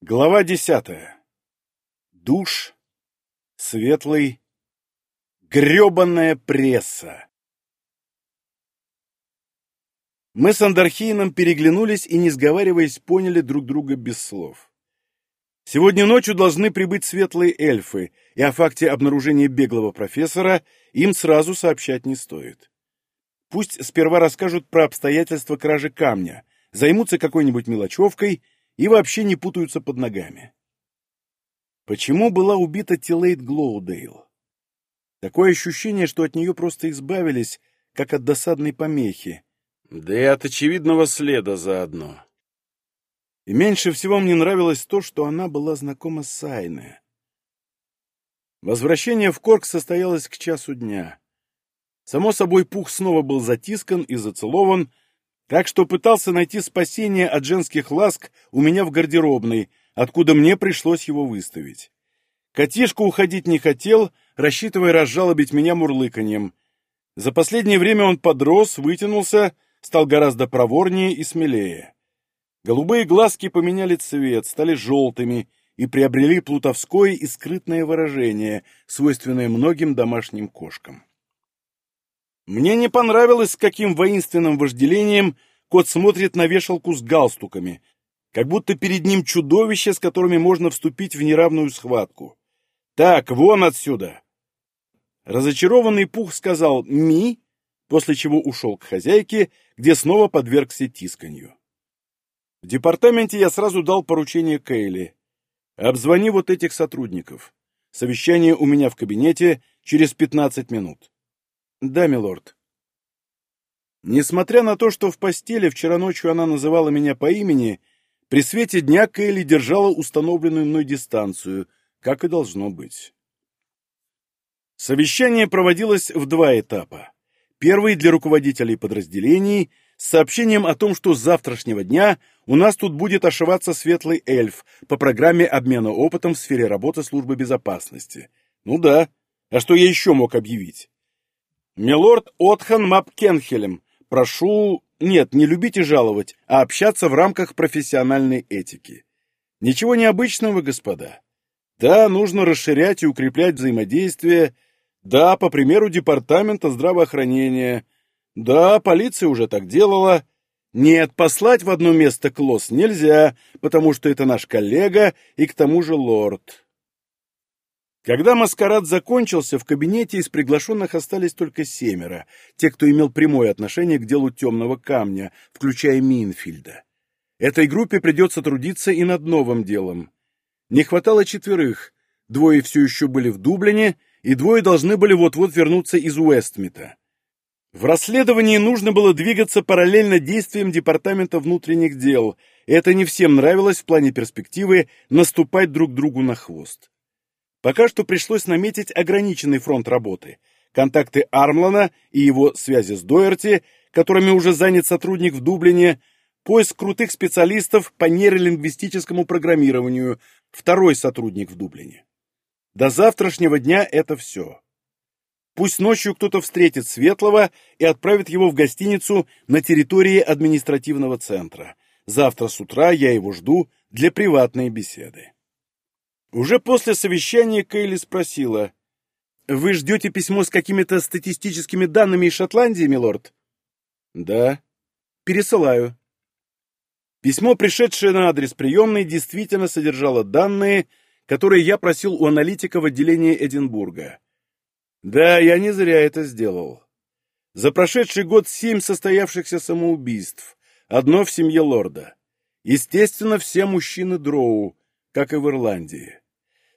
Глава десятая. Душ, светлый, гребанная пресса. Мы с Андархейном переглянулись и, не сговариваясь, поняли друг друга без слов. Сегодня ночью должны прибыть светлые эльфы, и о факте обнаружения беглого профессора им сразу сообщать не стоит. Пусть сперва расскажут про обстоятельства кражи камня, займутся какой-нибудь мелочевкой — и вообще не путаются под ногами. Почему была убита Тилейт Глоудейл? Такое ощущение, что от нее просто избавились, как от досадной помехи. Да и от очевидного следа заодно. И меньше всего мне нравилось то, что она была знакома с Айне. Возвращение в Корк состоялось к часу дня. Само собой, пух снова был затискан и зацелован, так что пытался найти спасение от женских ласк у меня в гардеробной, откуда мне пришлось его выставить. Котишка уходить не хотел, рассчитывая разжалобить меня мурлыканьем. За последнее время он подрос, вытянулся, стал гораздо проворнее и смелее. Голубые глазки поменяли цвет, стали желтыми и приобрели плутовское и скрытное выражение, свойственное многим домашним кошкам. Мне не понравилось, с каким воинственным вожделением кот смотрит на вешалку с галстуками, как будто перед ним чудовище, с которыми можно вступить в неравную схватку. «Так, вон отсюда!» Разочарованный Пух сказал «Ми», после чего ушел к хозяйке, где снова подвергся тисканью. В департаменте я сразу дал поручение Кейли. «Обзвони вот этих сотрудников. Совещание у меня в кабинете через пятнадцать минут». «Да, милорд». Несмотря на то, что в постели вчера ночью она называла меня по имени, при свете дня Кейли держала установленную мной дистанцию, как и должно быть. Совещание проводилось в два этапа. Первый для руководителей подразделений с сообщением о том, что с завтрашнего дня у нас тут будет ошиваться светлый эльф по программе обмена опытом в сфере работы службы безопасности. Ну да, а что я еще мог объявить? «Милорд Отхан Мапкенхелем, прошу... Нет, не любите жаловать, а общаться в рамках профессиональной этики. Ничего необычного, господа. Да, нужно расширять и укреплять взаимодействие. Да, по примеру Департамента здравоохранения. Да, полиция уже так делала. Нет, послать в одно место Клосс нельзя, потому что это наш коллега и к тому же лорд. Когда маскарад закончился, в кабинете из приглашенных остались только семеро, те, кто имел прямое отношение к делу темного камня, включая Минфильда. Этой группе придется трудиться и над новым делом. Не хватало четверых, двое все еще были в Дублине, и двое должны были вот-вот вернуться из Уэстмита. В расследовании нужно было двигаться параллельно действиям Департамента внутренних дел, это не всем нравилось в плане перспективы наступать друг другу на хвост. Пока что пришлось наметить ограниченный фронт работы. Контакты Армлана и его связи с Дойерти, которыми уже занят сотрудник в Дублине, поиск крутых специалистов по нейролингвистическому программированию, второй сотрудник в Дублине. До завтрашнего дня это все. Пусть ночью кто-то встретит Светлого и отправит его в гостиницу на территории административного центра. Завтра с утра я его жду для приватной беседы. Уже после совещания Кейли спросила. «Вы ждете письмо с какими-то статистическими данными из Шотландии, милорд?» «Да». «Пересылаю». Письмо, пришедшее на адрес приемной, действительно содержало данные, которые я просил у аналитика в отделении Эдинбурга. Да, я не зря это сделал. За прошедший год семь состоявшихся самоубийств, одно в семье лорда. Естественно, все мужчины Дроу, как и в Ирландии.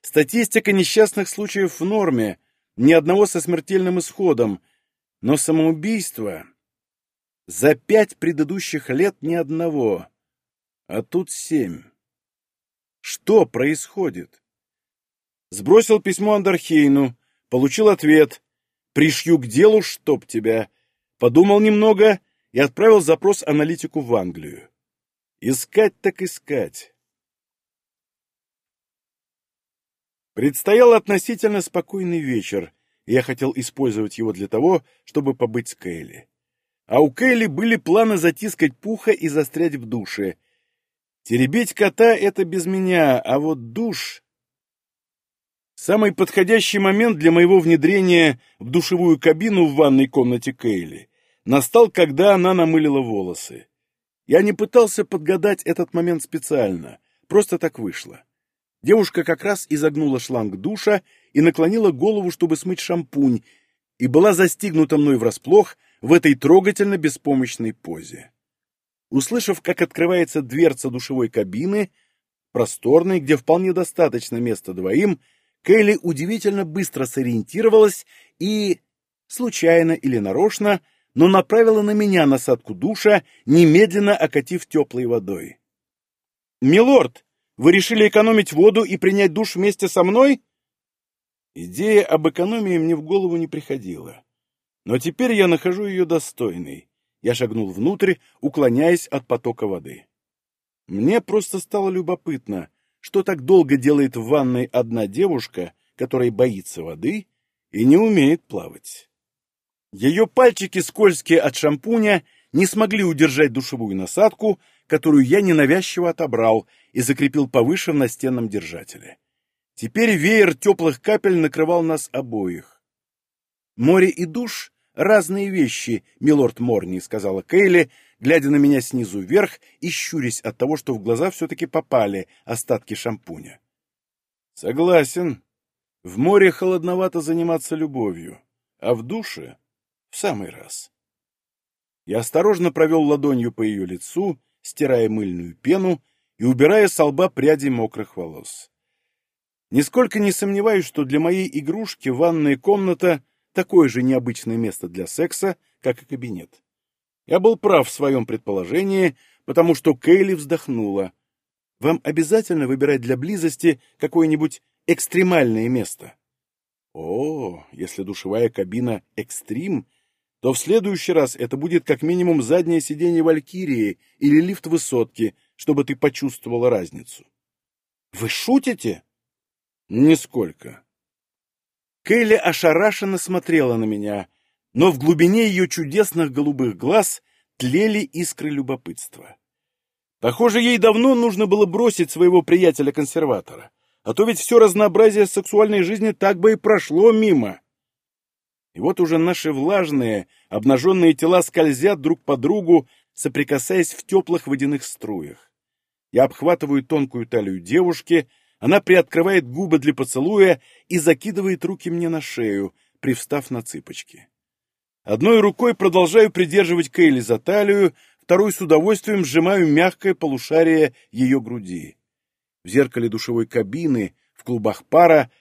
Статистика несчастных случаев в норме, ни одного со смертельным исходом, но самоубийство... За пять предыдущих лет ни одного, а тут семь. Что происходит? Сбросил письмо Андерхейну, получил ответ. Пришью к делу, чтоб тебя. Подумал немного и отправил запрос аналитику в Англию. Искать так искать. Предстоял относительно спокойный вечер, и я хотел использовать его для того, чтобы побыть с Кейли. А у Кейли были планы затискать пуха и застрять в душе. Теребить кота — это без меня, а вот душ... Самый подходящий момент для моего внедрения в душевую кабину в ванной комнате Кейли настал, когда она намылила волосы. Я не пытался подгадать этот момент специально, просто так вышло. Девушка как раз изогнула шланг душа и наклонила голову, чтобы смыть шампунь, и была застигнута мной врасплох в этой трогательно беспомощной позе. Услышав, как открывается дверца душевой кабины, просторной, где вполне достаточно места двоим, Келли удивительно быстро сориентировалась и, случайно или нарочно, но направила на меня насадку душа, немедленно окатив теплой водой. «Милорд, вы решили экономить воду и принять душ вместе со мной?» Идея об экономии мне в голову не приходила. Но теперь я нахожу ее достойной. Я шагнул внутрь, уклоняясь от потока воды. Мне просто стало любопытно, что так долго делает в ванной одна девушка, которая боится воды и не умеет плавать. Ее пальчики, скользкие от шампуня, не смогли удержать душевую насадку, которую я ненавязчиво отобрал и закрепил повыше в настенном держателе. Теперь веер теплых капель накрывал нас обоих. «Море и душ — разные вещи, милорд Морни», — сказала Кейли, глядя на меня снизу вверх и щурясь от того, что в глаза все-таки попали остатки шампуня. «Согласен. В море холодновато заниматься любовью, а в душе — в самый раз». Я осторожно провел ладонью по ее лицу, стирая мыльную пену и убирая с лба пряди мокрых волос. Нисколько не сомневаюсь, что для моей игрушки ванная комната — такое же необычное место для секса, как и кабинет. Я был прав в своем предположении, потому что Кейли вздохнула. Вам обязательно выбирать для близости какое-нибудь экстремальное место? О, если душевая кабина «экстрим», то в следующий раз это будет как минимум заднее сиденье Валькирии или лифт высотки, чтобы ты почувствовала разницу. Вы шутите? Нисколько. Келли ошарашенно смотрела на меня, но в глубине ее чудесных голубых глаз тлели искры любопытства. Похоже, ей давно нужно было бросить своего приятеля-консерватора, а то ведь все разнообразие сексуальной жизни так бы и прошло мимо. И вот уже наши влажные, обнаженные тела скользят друг по другу, соприкасаясь в теплых водяных струях. Я обхватываю тонкую талию девушки — она приоткрывает губы для поцелуя и закидывает руки мне на шею, привстав на цыпочки. Одной рукой продолжаю придерживать Кейли за талию, второй с удовольствием сжимаю мягкое полушарие ее груди. В зеркале душевой кабины, в клубах пара,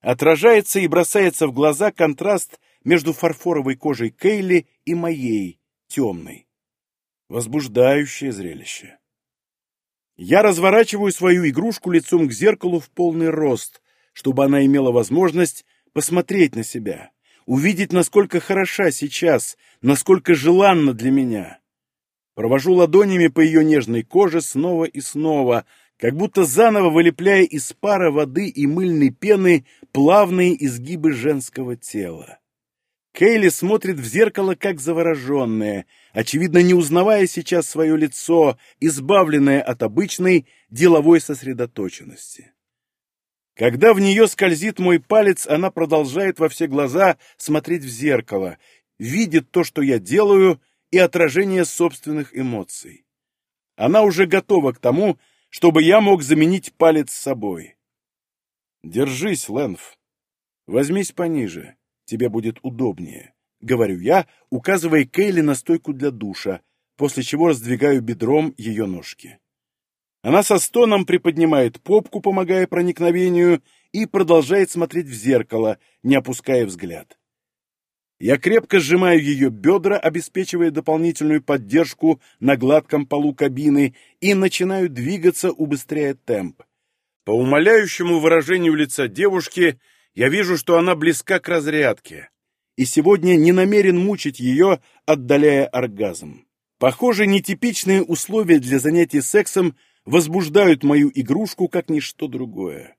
отражается и бросается в глаза контраст между фарфоровой кожей Кейли и моей, темной. Возбуждающее зрелище. Я разворачиваю свою игрушку лицом к зеркалу в полный рост, чтобы она имела возможность посмотреть на себя, увидеть, насколько хороша сейчас, насколько желанна для меня. Провожу ладонями по ее нежной коже снова и снова, как будто заново вылепляя из пара воды и мыльной пены плавные изгибы женского тела. Кейли смотрит в зеркало, как завороженная, очевидно, не узнавая сейчас свое лицо, избавленное от обычной деловой сосредоточенности. Когда в нее скользит мой палец, она продолжает во все глаза смотреть в зеркало, видит то, что я делаю, и отражение собственных эмоций. Она уже готова к тому, чтобы я мог заменить палец собой. Держись, Лэнф. Возьмись пониже тебе будет удобнее», — говорю я, указывая Кейли на стойку для душа, после чего раздвигаю бедром ее ножки. Она со стоном приподнимает попку, помогая проникновению, и продолжает смотреть в зеркало, не опуская взгляд. Я крепко сжимаю ее бедра, обеспечивая дополнительную поддержку на гладком полу кабины, и начинаю двигаться, убыстряя темп. По умоляющему выражению лица девушки — я вижу, что она близка к разрядке, и сегодня не намерен мучить ее, отдаляя оргазм. Похоже, нетипичные условия для занятий сексом возбуждают мою игрушку, как ничто другое.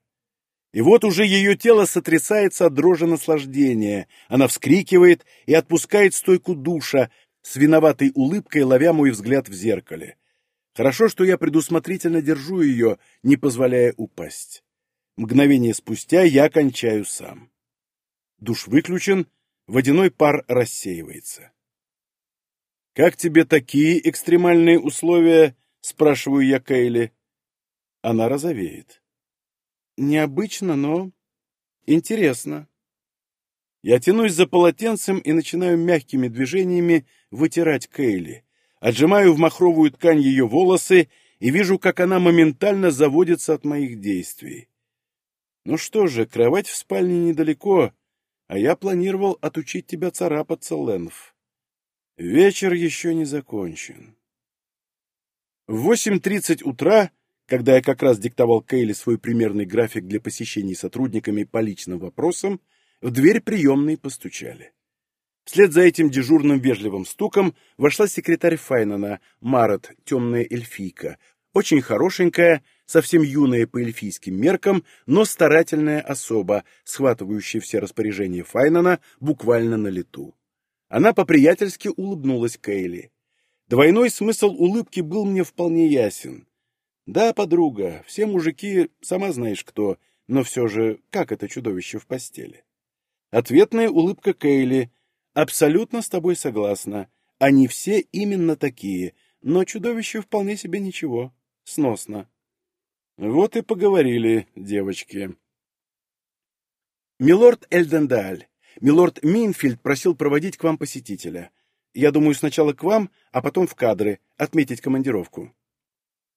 И вот уже ее тело сотрясается от дрожи наслаждения, она вскрикивает и отпускает стойку душа, с виноватой улыбкой ловя мой взгляд в зеркале. Хорошо, что я предусмотрительно держу ее, не позволяя упасть. Мгновение спустя я кончаю сам. Душ выключен, водяной пар рассеивается. «Как тебе такие экстремальные условия?» — спрашиваю я Кейли. Она розовеет. «Необычно, но интересно». Я тянусь за полотенцем и начинаю мягкими движениями вытирать Кейли. Отжимаю в махровую ткань ее волосы и вижу, как она моментально заводится от моих действий. Ну что же, кровать в спальне недалеко, а я планировал отучить тебя царапаться, Лэнф. Вечер еще не закончен. В 8.30 утра, когда я как раз диктовал Кейли свой примерный график для посещений сотрудниками по личным вопросам, в дверь приемной постучали. Вслед за этим дежурным вежливым стуком вошла секретарь Файнана, Марат, темная эльфийка, очень хорошенькая, совсем юная по эльфийским меркам, но старательная особа, схватывающая все распоряжения Файнана буквально на лету. Она по-приятельски улыбнулась Кейли. Двойной смысл улыбки был мне вполне ясен. Да, подруга, все мужики, сама знаешь кто, но все же, как это чудовище в постели? Ответная улыбка Кейли. Абсолютно с тобой согласна. Они все именно такие, но чудовище вполне себе ничего. Сносно. Вот и поговорили, девочки. Милорд Эльдендаль, милорд Минфильд просил проводить к вам посетителя. Я думаю, сначала к вам, а потом в кадры, отметить командировку.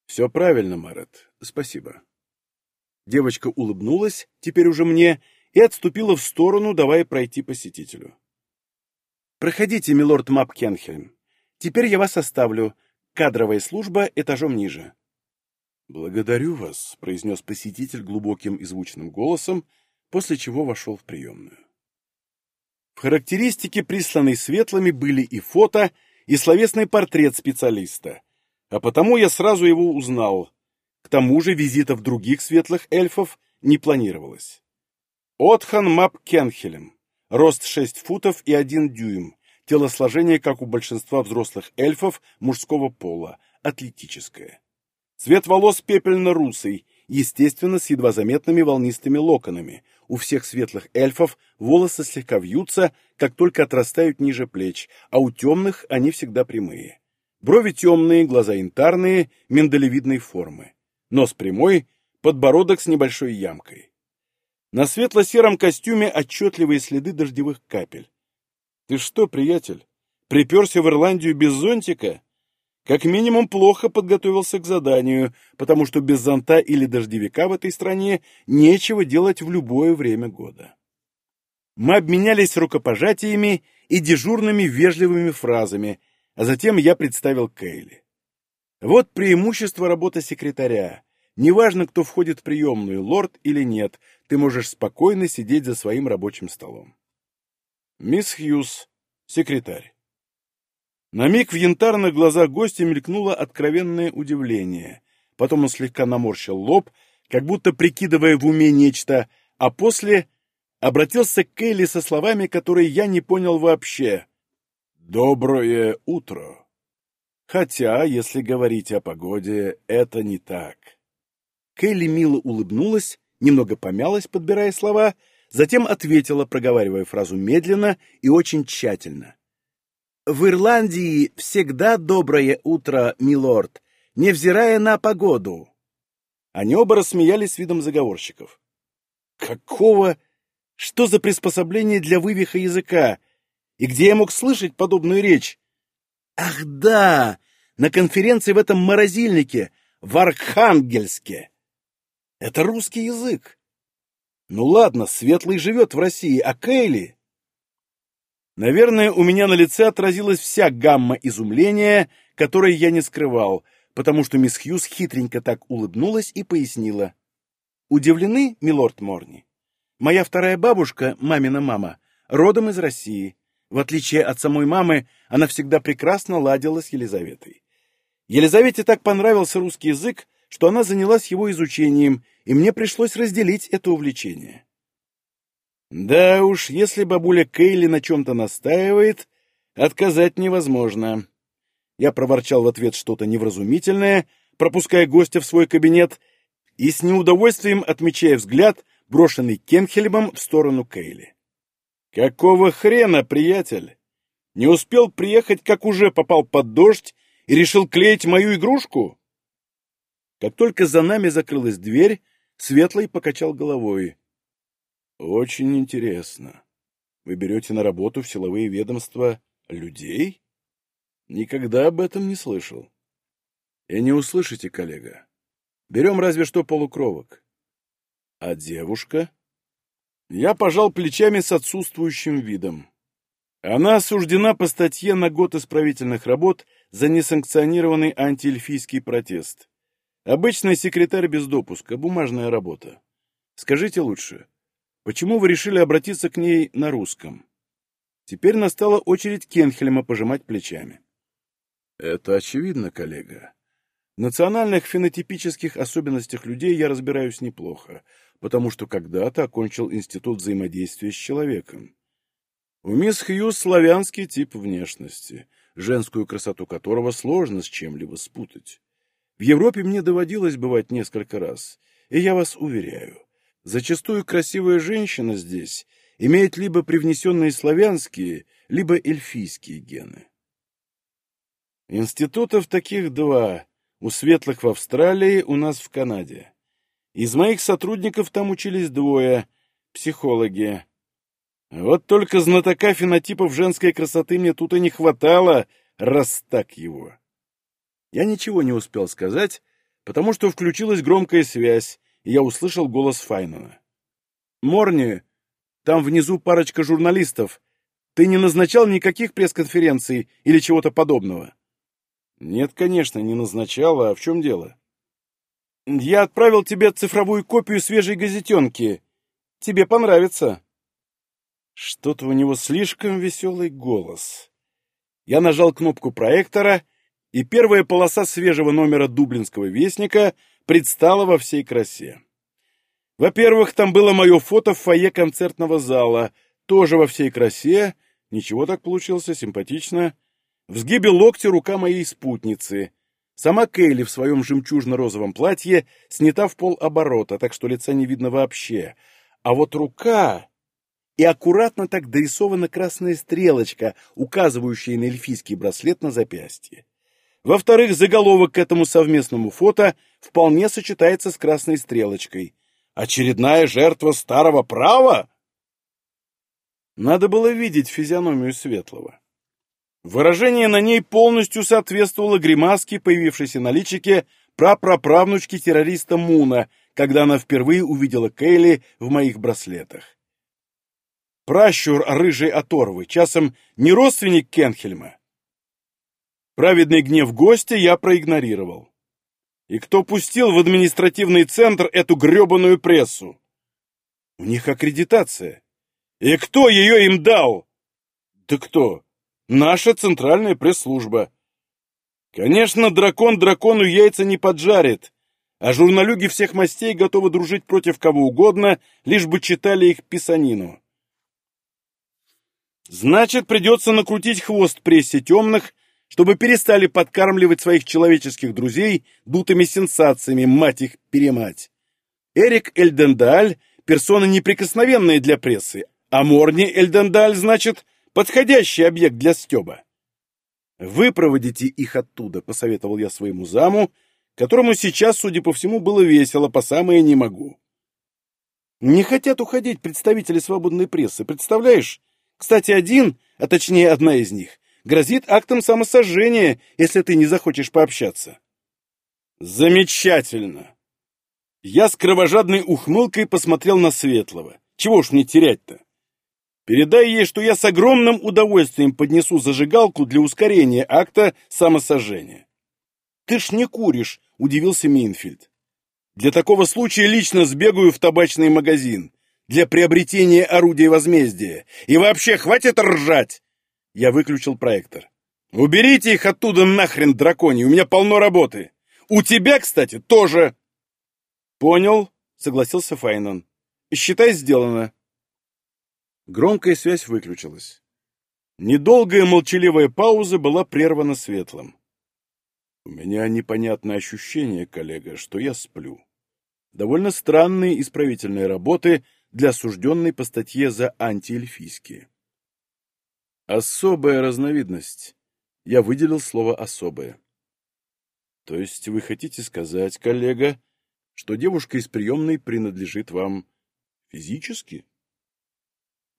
Все правильно, Марет. Спасибо. Девочка улыбнулась, теперь уже мне, и отступила в сторону, давая пройти посетителю. «Проходите, милорд Мап. Теперь я вас оставлю. Кадровая служба этажом ниже». «Благодарю вас», — произнес посетитель глубоким и звучным голосом, после чего вошел в приемную. В характеристике, присланной светлыми, были и фото, и словесный портрет специалиста, а потому я сразу его узнал. К тому же визитов других светлых эльфов не планировалось. Отхан Мап Кенхелем. Рост 6 футов и 1 дюйм. Телосложение, как у большинства взрослых эльфов мужского пола, атлетическое. Цвет волос пепельно-русый, естественно, с едва заметными волнистыми локонами. У всех светлых эльфов волосы слегка вьются, как только отрастают ниже плеч, а у темных они всегда прямые. Брови темные, глаза янтарные, миндалевидной формы. Нос прямой, подбородок с небольшой ямкой. На светло-сером костюме отчетливые следы дождевых капель. Ты что, приятель, приперся в Ирландию без зонтика? Как минимум плохо подготовился к заданию, потому что без зонта или дождевика в этой стране нечего делать в любое время года. Мы обменялись рукопожатиями и дежурными вежливыми фразами, а затем я представил Кейли. Вот преимущество работы секретаря. Неважно, кто входит в приемную, лорд или нет, ты можешь спокойно сидеть за своим рабочим столом. Мисс Хьюз, секретарь. На миг в янтарных глазах гостя мелькнуло откровенное удивление. Потом он слегка наморщил лоб, как будто прикидывая в уме нечто, а после обратился к Кейли со словами, которые я не понял вообще. «Доброе утро!» Хотя, если говорить о погоде, это не так. Кейли мило улыбнулась, немного помялась, подбирая слова, затем ответила, проговаривая фразу медленно и очень тщательно. В Ирландии всегда доброе утро, милорд, невзирая на погоду. Они оба рассмеялись видом заговорщиков. Какого? Что за приспособление для вывиха языка? И где я мог слышать подобную речь? Ах да, на конференции в этом морозильнике, в Архангельске. Это русский язык. Ну ладно, Светлый живет в России, а Кейли... Наверное, у меня на лице отразилась вся гамма изумления, которое я не скрывал, потому что мисс Хьюз хитренько так улыбнулась и пояснила. «Удивлены, милорд Морни? Моя вторая бабушка, мамина мама, родом из России. В отличие от самой мамы, она всегда прекрасно ладила с Елизаветой. Елизавете так понравился русский язык, что она занялась его изучением, и мне пришлось разделить это увлечение. Да уж, если бабуля Кейли на чем-то настаивает, отказать невозможно. Я проворчал в ответ что-то невразумительное, пропуская гостя в свой кабинет, и с неудовольствием отмечая взгляд, брошенный Кенхельмом в сторону Кейли. «Какого хрена, приятель? Не успел приехать, как уже попал под дождь и решил клеить мою игрушку?» Как только за нами закрылась дверь, Светлый покачал головой. «Очень интересно. Вы берете на работу в силовые ведомства людей? Никогда об этом не слышал. И не услышите, коллега. Берем разве что полукровок. А девушка? Я пожал плечами с отсутствующим видом. Она осуждена по статье на год исправительных работ за несанкционированный антиэльфийский протест. Обычный секретарь без допуска, бумажная работа. Скажите лучше, почему вы решили обратиться к ней на русском? Теперь настала очередь Кенхельма пожимать плечами. Это очевидно, коллега. В национальных фенотипических особенностях людей я разбираюсь неплохо, потому что когда-то окончил институт взаимодействия с человеком. У мисс Хьюз славянский тип внешности, женскую красоту которого сложно с чем-либо спутать. В Европе мне доводилось бывать несколько раз, и я вас уверяю, зачастую красивая женщина здесь имеет либо привнесенные славянские, либо эльфийские гены. Институтов таких два, у светлых в Австралии, у нас в Канаде. Из моих сотрудников там учились двое, психологи. Вот только знатока фенотипов женской красоты мне тут и не хватало, раз так его. Я ничего не успел сказать, потому что включилась громкая связь, и я услышал голос Файнана. «Морни, там внизу парочка журналистов. Ты не назначал никаких пресс-конференций или чего-то подобного?» «Нет, конечно, не назначал. А в чем дело?» «Я отправил тебе цифровую копию свежей газетенки. Тебе понравится». Что-то у него слишком веселый голос. Я нажал кнопку проектора — и первая полоса свежего номера Дублинского вестника предстала во всей красе. Во-первых, там было мое фото в фойе концертного зала, тоже во всей красе, ничего так получился, симпатично. В сгибе локтя рука моей спутницы. Сама Кейли в своем жемчужно-розовом платье снята в пол оборота, так что лица не видно вообще. А вот рука... И аккуратно так дорисована красная стрелочка, указывающая на эльфийский браслет на запястье. Во-вторых, заголовок к этому совместному фото вполне сочетается с красной стрелочкой. Очередная жертва старого права? Надо было видеть физиономию Светлого. Выражение на ней полностью соответствовало гримаске, появившейся на личике прапраправнучки террориста Муна, когда она впервые увидела Кейли в моих браслетах. Пращур рыжей оторвы, часом не родственник Кенхельма? Праведный гнев гостя я проигнорировал. И кто пустил в административный центр эту гребаную прессу? У них аккредитация. И кто ее им дал? Да кто? Наша центральная пресс-служба. Конечно, дракон дракону яйца не поджарит, а журналюги всех мастей готовы дружить против кого угодно, лишь бы читали их писанину. Значит, придется накрутить хвост прессе темных чтобы перестали подкармливать своих человеческих друзей дутыми сенсациями, мать их перемать. Эрик Эльдендаль – персона неприкосновенная для прессы, а Морни Эльдендаль, значит, подходящий объект для стеба. «Выпроводите их оттуда», – посоветовал я своему заму, которому сейчас, судя по всему, было весело, по самое не могу. Не хотят уходить представители свободной прессы, представляешь? Кстати, один, а точнее одна из них, грозит актом самосожжения, если ты не захочешь пообщаться. Замечательно. Я с кровожадной ухмылкой посмотрел на Светлого. Чего уж мне терять-то? Передай ей, что я с огромным удовольствием поднесу зажигалку для ускорения акта самосожжения. Ты ж не куришь, удивился Минфильд. Для такого случая лично сбегаю в табачный магазин. Для приобретения орудия возмездия. И вообще, хватит ржать! Я выключил проектор. «Уберите их оттуда нахрен, драконий, у меня полно работы. У тебя, кстати, тоже!» «Понял», — согласился Файнан. «И считай, сделано». Громкая связь выключилась. Недолгая молчаливая пауза была прервана светлым. У меня непонятное ощущение, коллега, что я сплю. Довольно странные исправительные работы для осужденной по статье за антиэльфийские. Особая разновидность. Я выделил слово «особая». То есть вы хотите сказать, коллега, что девушка из приемной принадлежит вам физически?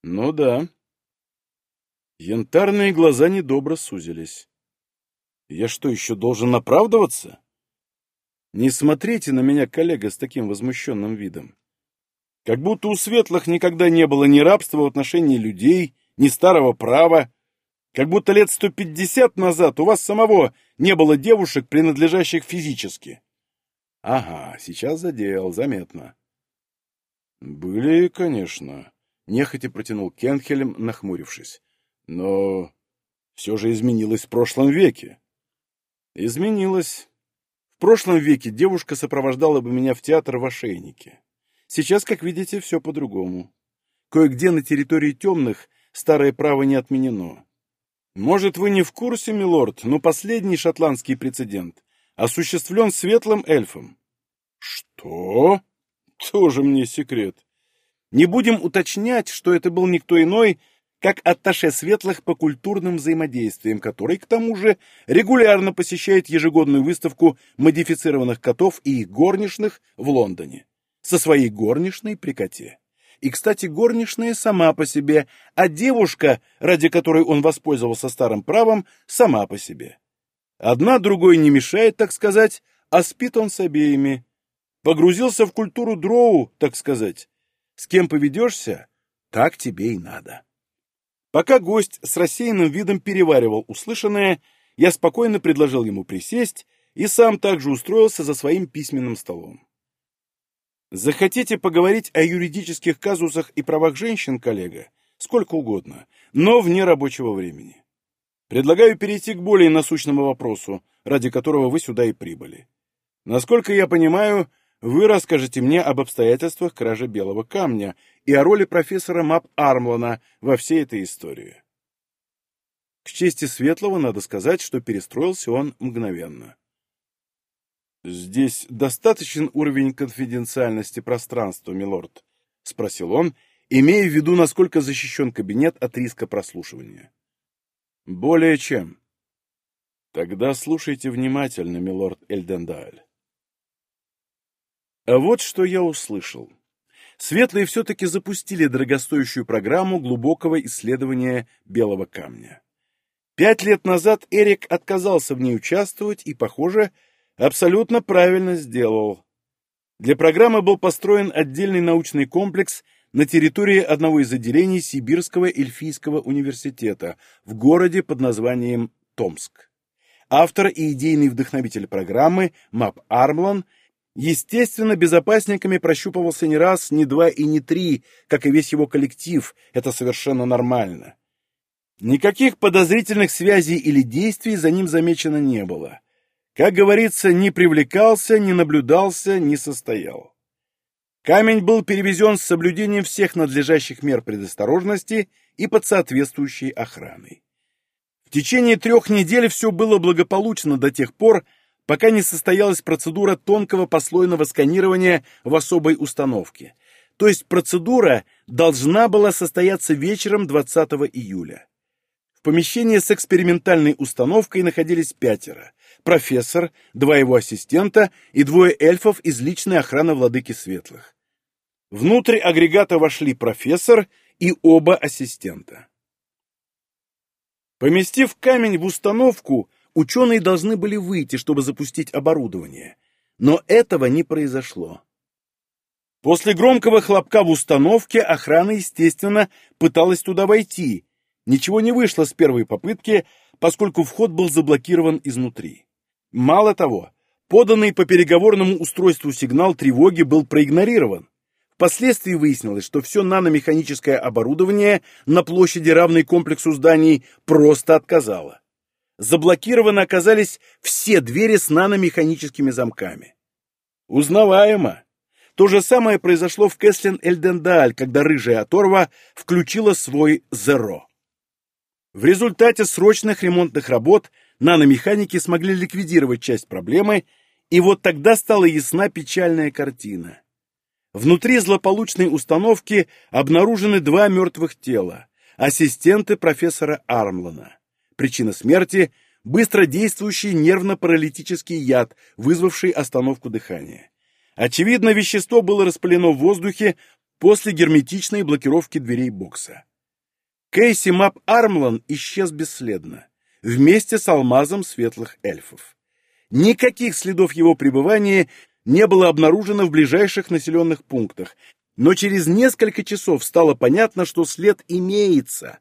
Ну да. Янтарные глаза недобро сузились. Я что, еще должен оправдываться? Не смотрите на меня, коллега, с таким возмущенным видом. Как будто у светлых никогда не было ни рабства в отношении людей, ни старого права, как будто лет сто пятьдесят назад у вас самого не было девушек, принадлежащих физически. Ага, сейчас задел, заметно. Были, конечно, нехотя протянул Кенхелем, нахмурившись. Но все же изменилось в прошлом веке. Изменилось. В прошлом веке девушка сопровождала бы меня в театр в ошейнике. Сейчас, как видите, все по-другому. Кое-где на территории темных старое право не отменено. Может, вы не в курсе, милорд, но последний шотландский прецедент осуществлен светлым эльфом. Что? Тоже мне секрет. Не будем уточнять, что это был никто иной, как атташе светлых по культурным взаимодействиям, который, к тому же, регулярно посещает ежегодную выставку модифицированных котов и их горничных в Лондоне со своей горничной при коте. И, кстати, горничная сама по себе, а девушка, ради которой он воспользовался старым правом, сама по себе. Одна другой не мешает, так сказать, а спит он с обеими. Погрузился в культуру дроу, так сказать. С кем поведешься, так тебе и надо. Пока гость с рассеянным видом переваривал услышанное, я спокойно предложил ему присесть и сам также устроился за своим письменным столом. Захотите поговорить о юридических казусах и правах женщин, коллега? Сколько угодно, но вне рабочего времени. Предлагаю перейти к более насущному вопросу, ради которого вы сюда и прибыли. Насколько я понимаю, вы расскажете мне об обстоятельствах кражи белого камня и о роли профессора Мап Армлана во всей этой истории. К чести Светлого надо сказать, что перестроился он мгновенно. «Здесь достаточен уровень конфиденциальности пространства, милорд?» — спросил он, имея в виду, насколько защищен кабинет от риска прослушивания. «Более чем». «Тогда слушайте внимательно, милорд Эльдендааль. А вот что я услышал. Светлые все-таки запустили дорогостоящую программу глубокого исследования белого камня. Пять лет назад Эрик отказался в ней участвовать и, похоже, абсолютно правильно сделал. Для программы был построен отдельный научный комплекс на территории одного из отделений Сибирского эльфийского университета в городе под названием Томск. Автор и идейный вдохновитель программы Мап Армлан – Естественно, безопасниками прощупывался не раз, не два и не три, как и весь его коллектив. Это совершенно нормально. Никаких подозрительных связей или действий за ним замечено не было. Как говорится, не привлекался, не наблюдался, не состоял. Камень был перевезен с соблюдением всех надлежащих мер предосторожности и под соответствующей охраной. В течение трех недель все было благополучно до тех пор, пока не состоялась процедура тонкого послойного сканирования в особой установке. То есть процедура должна была состояться вечером 20 июля. В помещении с экспериментальной установкой находились пятеро. Профессор, два его ассистента и двое эльфов из личной охраны владыки светлых. Внутрь агрегата вошли профессор и оба ассистента. Поместив камень в установку, ученые должны были выйти, чтобы запустить оборудование. Но этого не произошло. После громкого хлопка в установке охрана, естественно, пыталась туда войти. Ничего не вышло с первой попытки, поскольку вход был заблокирован изнутри. Мало того, поданный по переговорному устройству сигнал тревоги был проигнорирован. Впоследствии выяснилось, что все наномеханическое оборудование на площади, равной комплексу зданий, просто отказало заблокированы оказались все двери с наномеханическими замками. Узнаваемо. То же самое произошло в Кэслин-Эльдендаль, когда рыжая оторва включила свой «Зеро». В результате срочных ремонтных работ наномеханики смогли ликвидировать часть проблемы, и вот тогда стала ясна печальная картина. Внутри злополучной установки обнаружены два мертвых тела, ассистенты профессора Армлана. Причина смерти – быстродействующий нервно-паралитический яд, вызвавший остановку дыхания. Очевидно, вещество было распылено в воздухе после герметичной блокировки дверей бокса. Кейси Мап Армлан исчез бесследно, вместе с алмазом светлых эльфов. Никаких следов его пребывания не было обнаружено в ближайших населенных пунктах, но через несколько часов стало понятно, что след имеется.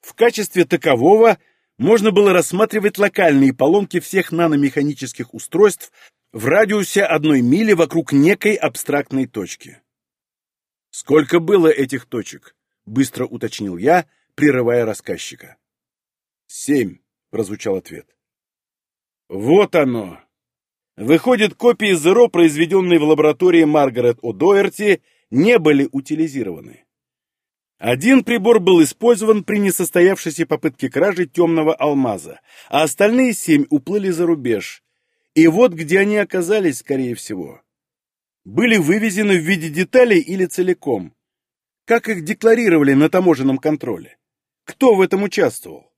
В качестве такового можно было рассматривать локальные поломки всех наномеханических устройств в радиусе одной мили вокруг некой абстрактной точки. «Сколько было этих точек?» — быстро уточнил я, прерывая рассказчика. «Семь», — прозвучал ответ. «Вот оно!» Выходит, копии ЗРО, произведенные в лаборатории Маргарет О'Доерти, не были утилизированы. Один прибор был использован при несостоявшейся попытке кражи темного алмаза, а остальные семь уплыли за рубеж. И вот где они оказались, скорее всего были вывезены в виде деталей или целиком? Как их декларировали на таможенном контроле? Кто в этом участвовал?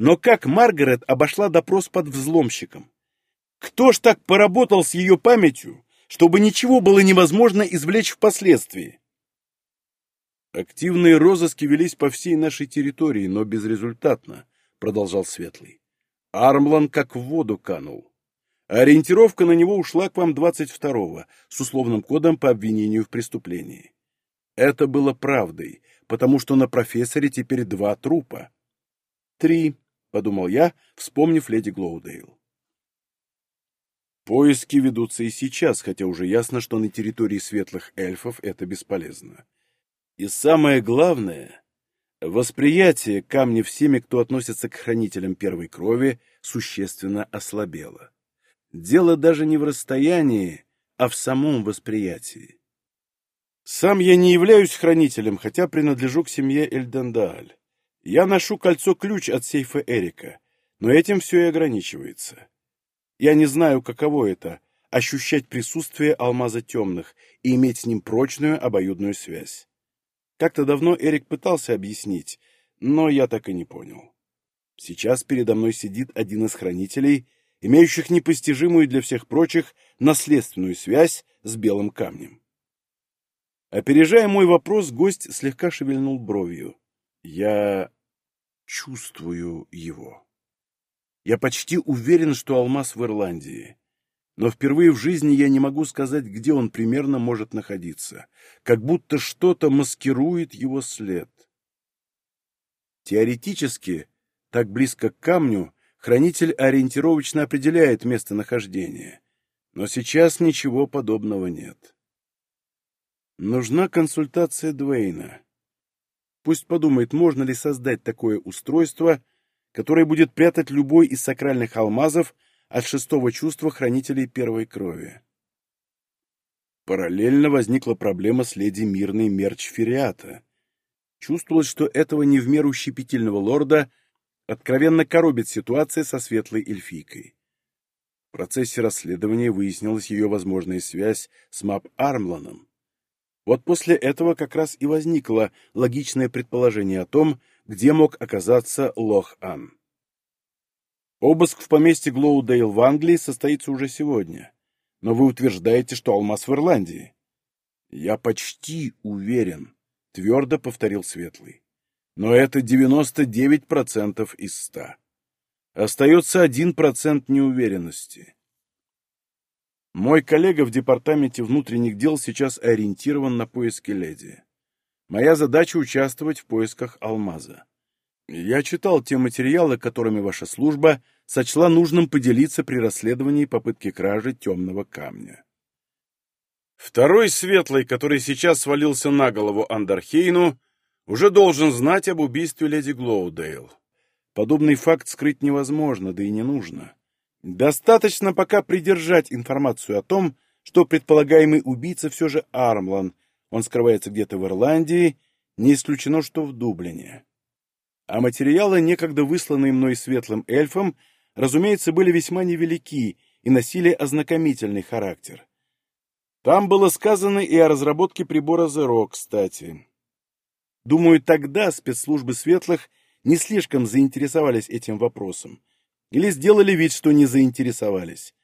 Но как Маргарет обошла допрос под взломщиком? Кто ж так поработал с ее памятью, чтобы ничего было невозможно извлечь впоследствии? Активные розыски велись по всей нашей территории, но безрезультатно, продолжал Светлый. Армлан как в воду канул. Ориентировка на него ушла к вам 22-го, с условным кодом по обвинению в преступлении. Это было правдой, потому что на профессоре теперь два трупа. Три, — подумал я, вспомнив леди Глоудейл. Поиски ведутся и сейчас, хотя уже ясно, что на территории светлых эльфов это бесполезно. И самое главное, восприятие камня всеми, кто относится к хранителям первой крови, существенно ослабело. Дело даже не в расстоянии, а в самом восприятии. Сам я не являюсь хранителем, хотя принадлежу к семье Эльдендааль. Я ношу кольцо-ключ от сейфа Эрика, но этим все и ограничивается. Я не знаю, каково это — ощущать присутствие алмаза темных и иметь с ним прочную обоюдную связь. Как-то давно Эрик пытался объяснить, но я так и не понял. Сейчас передо мной сидит один из хранителей — имеющих непостижимую для всех прочих наследственную связь с белым камнем. Опережая мой вопрос, гость слегка шевельнул бровью. Я чувствую его. Я почти уверен, что алмаз в Ирландии. Но впервые в жизни я не могу сказать, где он примерно может находиться. Как будто что-то маскирует его след. Теоретически, так близко к камню, хранитель ориентировочно определяет местонахождение, но сейчас ничего подобного нет. Нужна консультация Двейна. Пусть подумает, можно ли создать такое устройство, которое будет прятать любой из сакральных алмазов от шестого чувства хранителей первой крови. Параллельно возникла проблема с леди Мирной Мерч. Чувствовалось, что этого не в меру щепетильного лорда откровенно коробит ситуация со светлой эльфийкой. В процессе расследования выяснилась ее возможная связь с Мап Армланом. Вот после этого как раз и возникло логичное предположение о том, где мог оказаться Лох-Ан. Обыск в поместье Глоудейл в Англии состоится уже сегодня, но вы утверждаете, что алмаз в Ирландии. Я почти уверен, твердо повторил Светлый но это 99% из 100. Остается 1% неуверенности. Мой коллега в департаменте внутренних дел сейчас ориентирован на поиски леди. Моя задача участвовать в поисках алмаза. Я читал те материалы, которыми ваша служба сочла нужным поделиться при расследовании попытки кражи темного камня. Второй светлый, который сейчас свалился на голову Андархейну, уже должен знать об убийстве леди Глоудейл. Подобный факт скрыть невозможно, да и не нужно. Достаточно пока придержать информацию о том, что предполагаемый убийца все же Армлан, он скрывается где-то в Ирландии, не исключено, что в Дублине. А материалы, некогда высланные мной светлым эльфом, разумеется, были весьма невелики и носили ознакомительный характер. Там было сказано и о разработке прибора Zero, кстати. Думаю, тогда спецслужбы светлых не слишком заинтересовались этим вопросом. Или сделали вид, что не заинтересовались.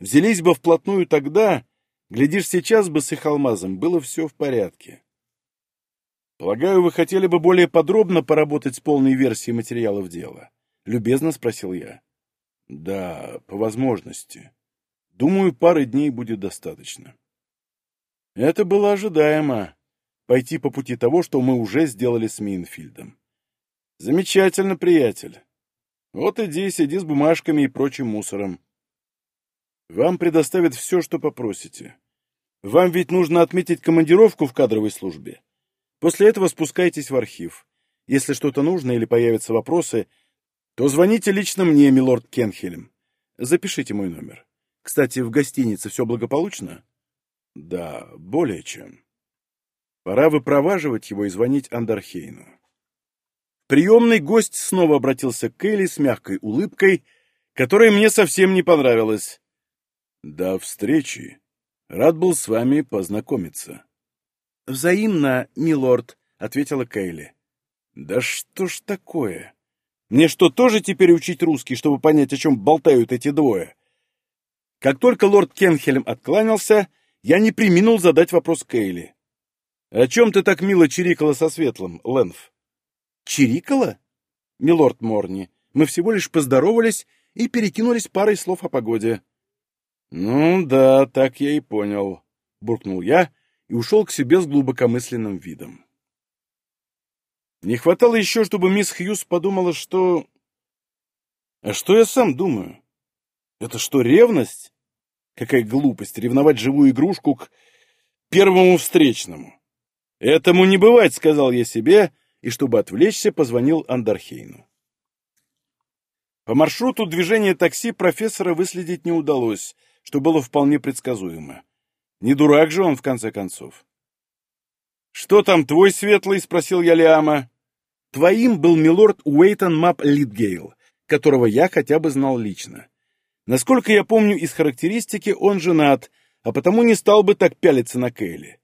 Взялись бы вплотную тогда, глядишь, сейчас бы с их алмазом было все в порядке. Полагаю, вы хотели бы более подробно поработать с полной версией материалов дела? Любезно спросил я. Да, по возможности. Думаю, пары дней будет достаточно. Это было ожидаемо. Пойти по пути того, что мы уже сделали с Минфильдом. Замечательно, приятель. Вот иди, сиди с бумажками и прочим мусором. Вам предоставят все, что попросите. Вам ведь нужно отметить командировку в кадровой службе. После этого спускайтесь в архив. Если что-то нужно или появятся вопросы, то звоните лично мне, милорд Кенхельм. Запишите мой номер. Кстати, в гостинице все благополучно? Да, более чем. Пора выпроваживать его и звонить Андерхейну. Приемный гость снова обратился к Келли с мягкой улыбкой, которая мне совсем не понравилась. «До встречи. Рад был с вами познакомиться». «Взаимно, милорд», — ответила Кейли. «Да что ж такое? Мне что, тоже теперь учить русский, чтобы понять, о чем болтают эти двое?» Как только лорд Кенхельм откланялся, я не приминул задать вопрос Кейли. «О чем ты так мило чирикала со светлым, Лэнф?» «Чирикала?» «Милорд Морни, мы всего лишь поздоровались и перекинулись парой слов о погоде». «Ну да, так я и понял», — буркнул я и ушел к себе с глубокомысленным видом. Не хватало еще, чтобы мисс Хьюз подумала, что... А что я сам думаю? Это что, ревность? Какая глупость ревновать живую игрушку к первому встречному. Этому не бывать, сказал я себе, и чтобы отвлечься, позвонил Андархейну. По маршруту движения такси профессора выследить не удалось, что было вполне предсказуемо. Не дурак же он, в конце концов. «Что там твой светлый?» — спросил я Лиама. «Твоим был милорд Уэйтон Мап Литгейл, которого я хотя бы знал лично. Насколько я помню из характеристики, он женат, а потому не стал бы так пялиться на Кейли.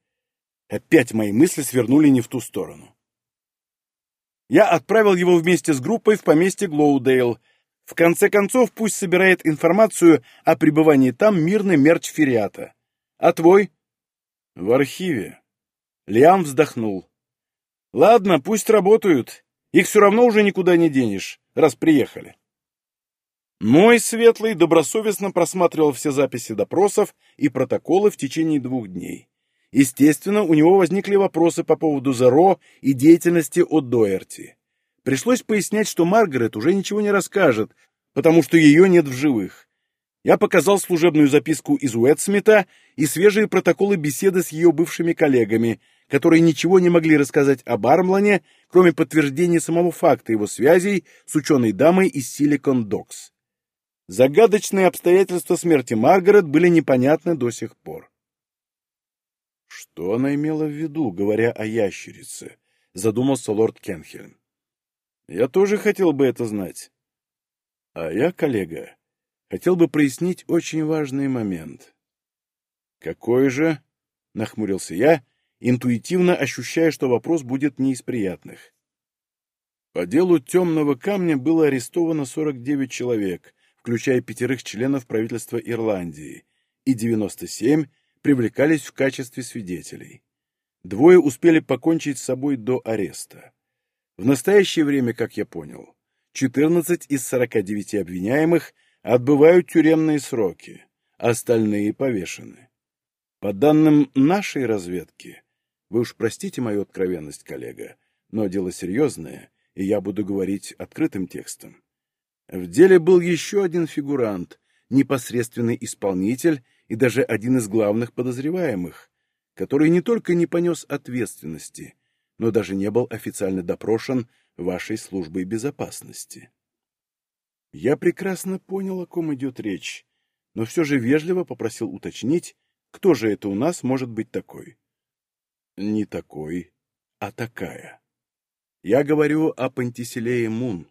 Опять мои мысли свернули не в ту сторону. Я отправил его вместе с группой в поместье Глоудейл — в конце концов, пусть собирает информацию о пребывании там мирный мерч Фериата. А твой? В архиве. Лиам вздохнул. Ладно, пусть работают. Их все равно уже никуда не денешь, раз приехали. Мой светлый добросовестно просматривал все записи допросов и протоколы в течение двух дней. Естественно, у него возникли вопросы по поводу Зеро и деятельности от Доерти. Пришлось пояснять, что Маргарет уже ничего не расскажет, потому что ее нет в живых. Я показал служебную записку из Уэтсмита и свежие протоколы беседы с ее бывшими коллегами, которые ничего не могли рассказать об Армлане, кроме подтверждения самого факта его связей с ученой дамой из Силикон Докс. Загадочные обстоятельства смерти Маргарет были непонятны до сих пор. Что она имела в виду, говоря о ящерице? Задумался лорд Кенхельм. Я тоже хотел бы это знать. А я, коллега, хотел бы прояснить очень важный момент. Какой же? Нахмурился я, интуитивно ощущая, что вопрос будет не из приятных. По делу темного камня было арестовано 49 человек, включая пятерых членов правительства Ирландии, и 97 привлекались в качестве свидетелей. Двое успели покончить с собой до ареста. В настоящее время, как я понял, 14 из 49 обвиняемых отбывают тюремные сроки, остальные повешены. По данным нашей разведки, вы уж простите мою откровенность, коллега, но дело серьезное, и я буду говорить открытым текстом. В деле был еще один фигурант, непосредственный исполнитель и даже один из главных подозреваемых, который не только не понес ответственности, но даже не был официально допрошен вашей службой безопасности. Я прекрасно понял, о ком идет речь, но все же вежливо попросил уточнить, кто же это у нас может быть такой. Не такой, а такая. Я говорю о Пантиселее Мун.